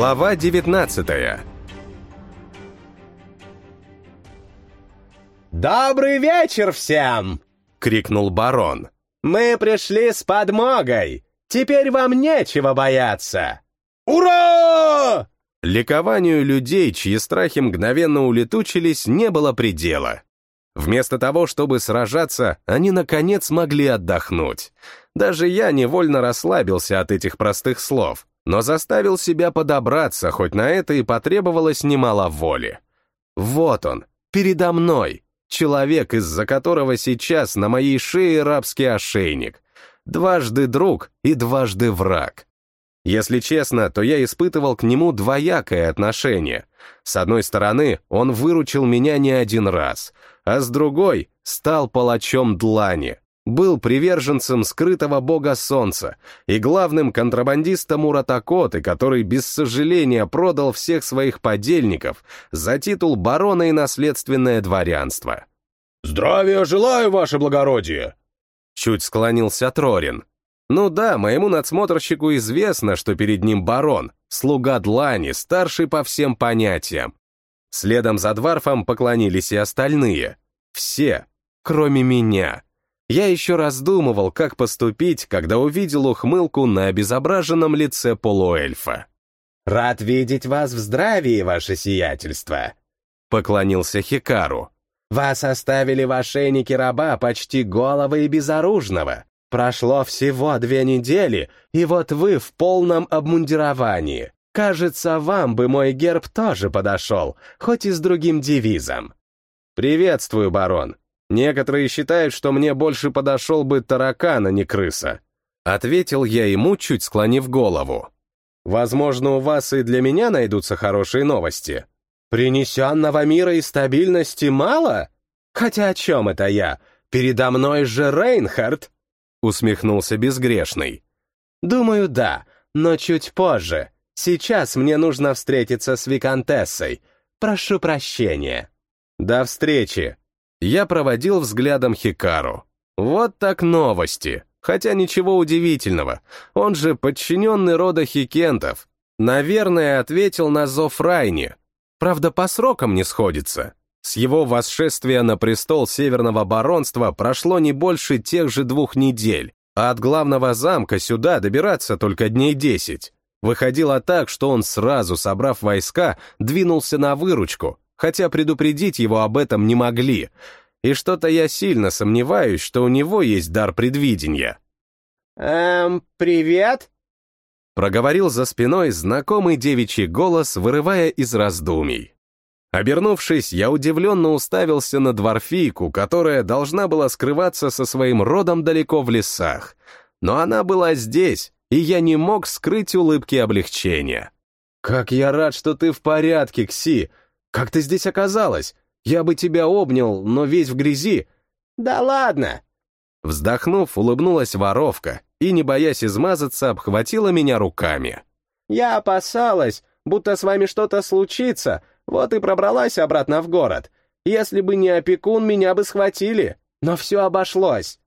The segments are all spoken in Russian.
Глава 19 «Добрый вечер всем!» — крикнул барон. «Мы пришли с подмогой! Теперь вам нечего бояться!» «Ура!» Ликованию людей, чьи страхи мгновенно улетучились, не было предела. Вместо того, чтобы сражаться, они, наконец, могли отдохнуть. Даже я невольно расслабился от этих простых слов, но заставил себя подобраться, хоть на это и потребовалось немало воли. Вот он, передо мной, человек, из-за которого сейчас на моей шее рабский ошейник. Дважды друг и дважды враг. Если честно, то я испытывал к нему двоякое отношение. С одной стороны, он выручил меня не один раз, а с другой — стал палачом длани, был приверженцем скрытого бога солнца и главным контрабандистом Уратакоты, который без сожаления продал всех своих подельников за титул барона и наследственное дворянство. «Здравия желаю, ваше благородие!» Чуть склонился Трорин. Ну да, моему надсмотрщику известно, что перед ним барон, слуга Длани, старший по всем понятиям. Следом за Дварфом поклонились и остальные. Все, кроме меня. Я еще раздумывал, как поступить, когда увидел ухмылку на обезображенном лице полуэльфа. «Рад видеть вас в здравии, ваше сиятельство», — поклонился Хикару. «Вас оставили в ошейнике раба почти голого и безоружного. Прошло всего две недели, и вот вы в полном обмундировании. Кажется, вам бы мой герб тоже подошел, хоть и с другим девизом». «Приветствую, барон. Некоторые считают, что мне больше подошел бы таракан, а не крыса. Ответил я ему, чуть склонив голову. Возможно, у вас и для меня найдутся хорошие новости. Принесенного мира и стабильности мало? Хотя о чем это я? Передо мной же Рейнхард. Усмехнулся безгрешный. Думаю, да, но чуть позже. Сейчас мне нужно встретиться с Викантессой. Прошу прощения. До встречи, я проводил взглядом Хикару. Вот так новости. Хотя ничего удивительного. Он же подчиненный рода Хикентов. Наверное, ответил на зов Райни. Правда, по срокам не сходится. С его восшествия на престол Северного баронства прошло не больше тех же двух недель, а от главного замка сюда добираться только дней десять. Выходило так, что он сразу, собрав войска, двинулся на выручку, хотя предупредить его об этом не могли, и что-то я сильно сомневаюсь, что у него есть дар предвидения. «Эм, привет?» Проговорил за спиной знакомый девичий голос, вырывая из раздумий. Обернувшись, я удивленно уставился на дворфийку, которая должна была скрываться со своим родом далеко в лесах. Но она была здесь, и я не мог скрыть улыбки облегчения. «Как я рад, что ты в порядке, Кси! Как ты здесь оказалась? Я бы тебя обнял, но весь в грязи». «Да ладно!» Вздохнув, улыбнулась воровка и, не боясь измазаться, обхватила меня руками. «Я опасалась, будто с вами что-то случится, вот и пробралась обратно в город. Если бы не опекун, меня бы схватили, но все обошлось».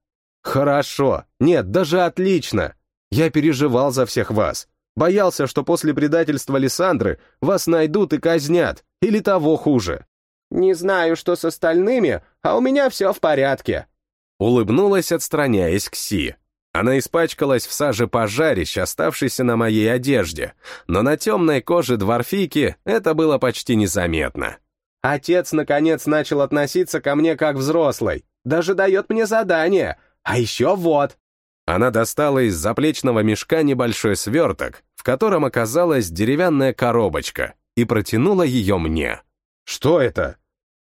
«Хорошо. Нет, даже отлично. Я переживал за всех вас. Боялся, что после предательства Лиссандры вас найдут и казнят, или того хуже. «Не знаю, что с остальными, а у меня все в порядке». Улыбнулась, отстраняясь Кси. Она испачкалась в саже пожарищ, оставшейся на моей одежде, но на темной коже дворфийки это было почти незаметно. Отец, наконец, начал относиться ко мне как взрослый, даже дает мне задание, а еще вот. Она достала из заплечного мешка небольшой сверток, в котором оказалась деревянная коробочка, и протянула ее мне. «Что это?»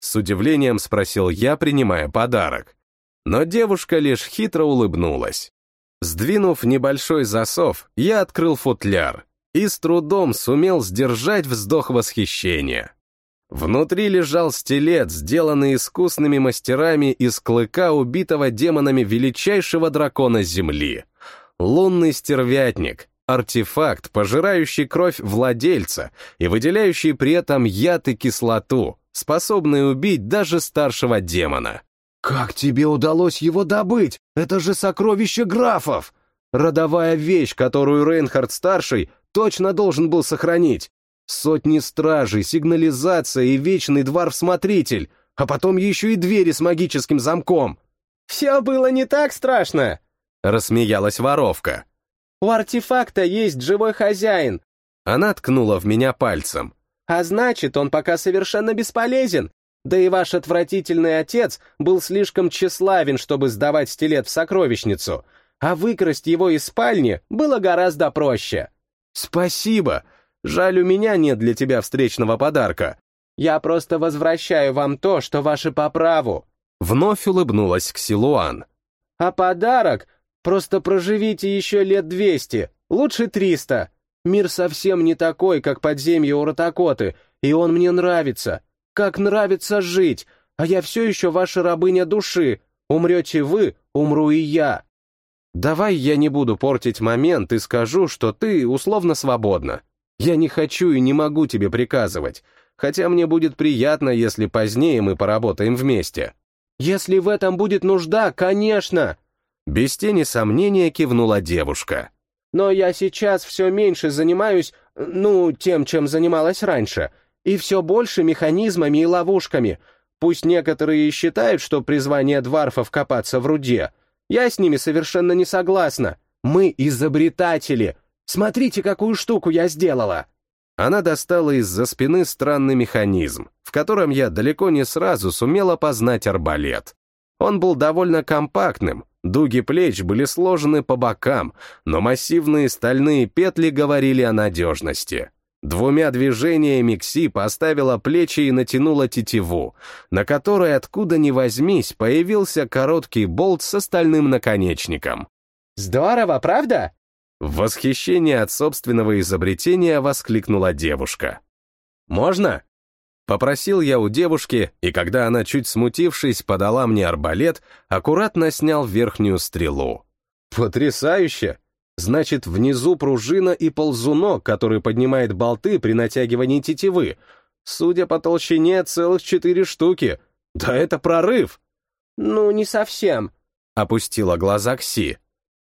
С удивлением спросил я, принимая подарок. Но девушка лишь хитро улыбнулась. Сдвинув небольшой засов, я открыл футляр и с трудом сумел сдержать вздох восхищения. Внутри лежал стилет, сделанный искусными мастерами из клыка убитого демонами величайшего дракона Земли. Лунный стервятник, артефакт, пожирающий кровь владельца и выделяющий при этом яд и кислоту, способный убить даже старшего демона. «Как тебе удалось его добыть? Это же сокровище графов!» Родовая вещь, которую Рейнхард-старший точно должен был сохранить. Сотни стражей, сигнализация и вечный дворф-смотритель, а потом еще и двери с магическим замком. «Все было не так страшно!» — рассмеялась воровка. «У артефакта есть живой хозяин!» Она ткнула в меня пальцем. «А значит, он пока совершенно бесполезен. Да и ваш отвратительный отец был слишком тщеславен, чтобы сдавать стилет в сокровищницу, а выкрасть его из спальни было гораздо проще». «Спасибо! Жаль, у меня нет для тебя встречного подарка». «Я просто возвращаю вам то, что ваше по праву», Вновь улыбнулась Ксилуан. «А подарок? Просто проживите еще лет двести, лучше триста. Мир совсем не такой, как подземье у Ротакоты, и он мне нравится. Как нравится жить, а я все еще ваша рабыня души. Умрете вы, умру и я». «Давай я не буду портить момент и скажу, что ты условно свободна. Я не хочу и не могу тебе приказывать, хотя мне будет приятно, если позднее мы поработаем вместе». «Если в этом будет нужда, конечно!» Без тени сомнения кивнула девушка. «Но я сейчас все меньше занимаюсь, ну, тем, чем занималась раньше, и все больше механизмами и ловушками. Пусть некоторые считают, что призвание дварфов копаться в руде. Я с ними совершенно не согласна. Мы изобретатели. Смотрите, какую штуку я сделала!» Она достала из-за спины странный механизм, в котором я далеко не сразу сумела познать арбалет. Он был довольно компактным, дуги плеч были сложены по бокам, но массивные стальные петли говорили о надежности. Двумя движениями Кси поставила плечи и натянула тетиву, на которой, откуда ни возьмись, появился короткий болт с стальным наконечником. «Здорово, правда?» В восхищении от собственного изобретения воскликнула девушка. «Можно?» Попросил я у девушки, и когда она, чуть смутившись, подала мне арбалет, аккуратно снял верхнюю стрелу. «Потрясающе! Значит, внизу пружина и ползунок, который поднимает болты при натягивании тетивы. Судя по толщине, целых четыре штуки. Да это прорыв!» «Ну, не совсем», — опустила глаза Кси.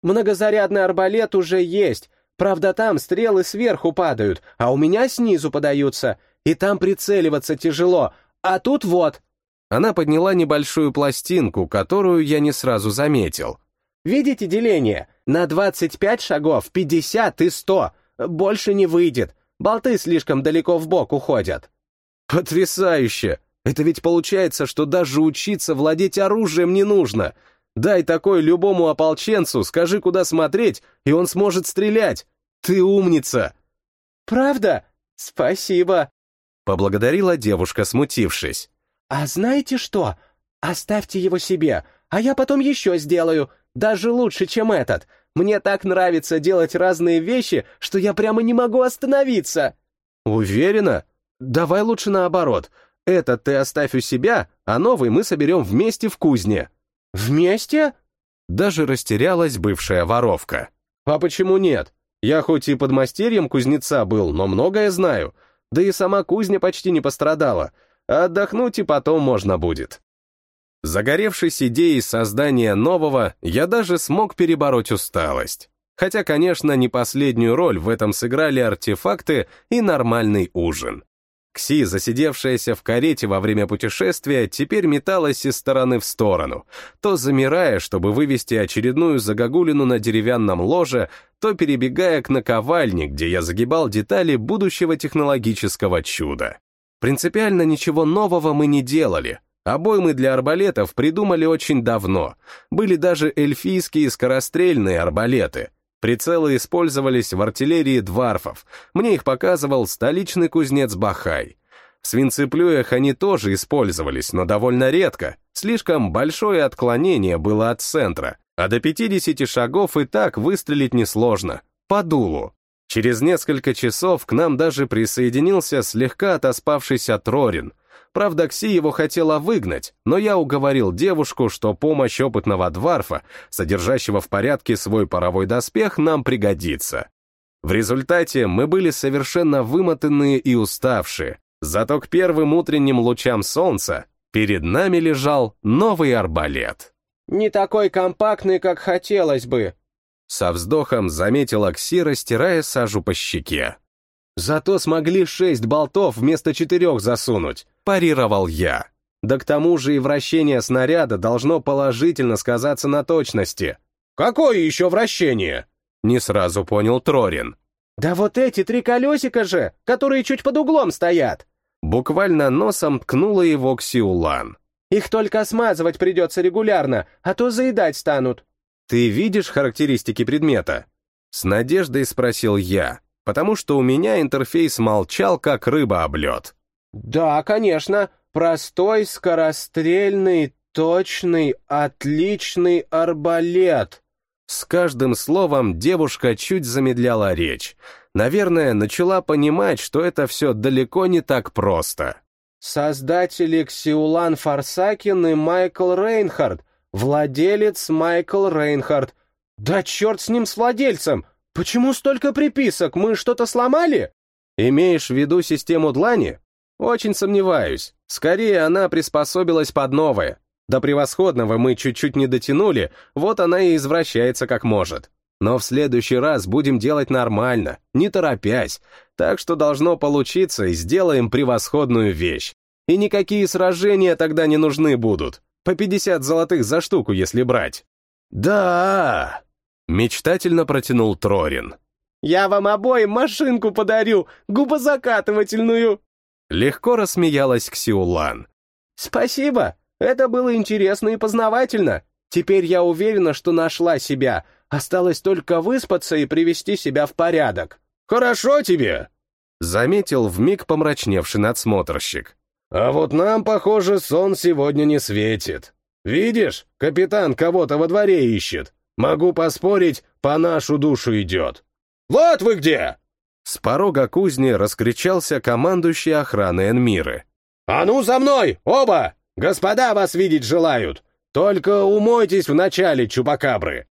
Многозарядный арбалет уже есть, правда там стрелы сверху падают, а у меня снизу подаются, и там прицеливаться тяжело, а тут вот». Она подняла небольшую пластинку, которую я не сразу заметил. «Видите деление? На 25 шагов 50 и 100. Больше не выйдет. Болты слишком далеко в бок уходят». «Потрясающе! Это ведь получается, что даже учиться владеть оружием не нужно. Дай такой любому ополченцу, скажи, куда смотреть, и он сможет стрелять. Ты умница!» «Правда? Спасибо!» Поблагодарила девушка, смутившись. «А знаете что? Оставьте его себе, а я потом еще сделаю, даже лучше, чем этот. Мне так нравится делать разные вещи, что я прямо не могу остановиться!» «Уверена? Давай лучше наоборот. Этот ты оставь у себя, а новый мы соберем вместе в кузне». «Вместе?» Даже растерялась бывшая воровка. «А почему нет? Я хоть и подмастерьем кузнеца был, но многое знаю. Да и сама кузня почти не пострадала. А отдохнуть и потом можно будет». Загоревшись идеей создания нового, я даже смог перебороть усталость. Хотя, конечно, не последнюю роль в этом сыграли артефакты и нормальный ужин. Кси, засидевшаяся в карете во время путешествия, теперь металась из стороны в сторону, то замирая, чтобы вывести очередную загогулину на деревянном ложе, то перебегая к наковальне, где я загибал детали будущего технологического чуда. Принципиально ничего нового мы не делали. Обоймы для арбалетов придумали очень давно. Были даже эльфийские скорострельные арбалеты, Прицелы использовались в артиллерии дварфов. Мне их показывал столичный кузнец Бахай. В свинцеплюях они тоже использовались, но довольно редко. Слишком большое отклонение было от центра, а до 50 шагов и так выстрелить несложно. По дулу. Через несколько часов к нам даже присоединился слегка отоспавшийся Трорин — Правда, Кси его хотела выгнать, но я уговорил девушку, что помощь опытного дварфа, содержащего в порядке свой паровой доспех, нам пригодится. В результате мы были совершенно вымотанные и уставшие, зато к первым утренним лучам солнца перед нами лежал новый арбалет. «Не такой компактный, как хотелось бы», со вздохом заметила Кси, растирая сажу по щеке. Зато смогли шесть болтов вместо четырех засунуть, парировал я. Да к тому же и вращение снаряда должно положительно сказаться на точности. «Какое еще вращение?» Не сразу понял Трорин. «Да вот эти три колесика же, которые чуть под углом стоят!» Буквально носом ткнула его Ксиулан. «Их только смазывать придется регулярно, а то заедать станут». «Ты видишь характеристики предмета?» С надеждой спросил я, потому что у меня интерфейс молчал, как рыба об лед. «Да, конечно. Простой, скорострельный, точный, отличный арбалет». С каждым словом девушка чуть замедляла речь. Наверное, начала понимать, что это все далеко не так просто. Создатели Ксиулан Фарсакин и Майкл Рейнхард, владелец Майкл Рейнхард. Да черт с ним, с владельцем! Почему столько приписок? Мы что-то сломали? Имеешь в виду систему длани? Очень сомневаюсь. Скорее, она приспособилась под новое. До превосходного мы чуть-чуть не дотянули, вот она и извращается как может. Но в следующий раз будем делать нормально, не торопясь, так что должно получиться и сделаем превосходную вещь. И никакие сражения тогда не нужны будут. По 50 золотых за штуку, если брать. «Да!» — мечтательно протянул Трорин. «Я вам обоим машинку подарю, губозакатывательную!» Легко рассмеялась Ксиулан. «Спасибо, это было интересно и познавательно. Теперь я уверена, что нашла себя. Осталось только выспаться и привести себя в порядок». «Хорошо тебе!» — заметил вмиг помрачневший надсмотрщик. «А вот нам, похоже, сон сегодня не светит. Видишь, капитан кого-то во дворе ищет. Могу поспорить, по нашу душу идет. Вот вы где!» С порога кузни раскричался командующий охраны Энмиры. «А ну за мной, оба! Господа вас видеть желают! Только умойтесь вначале, чупакабры!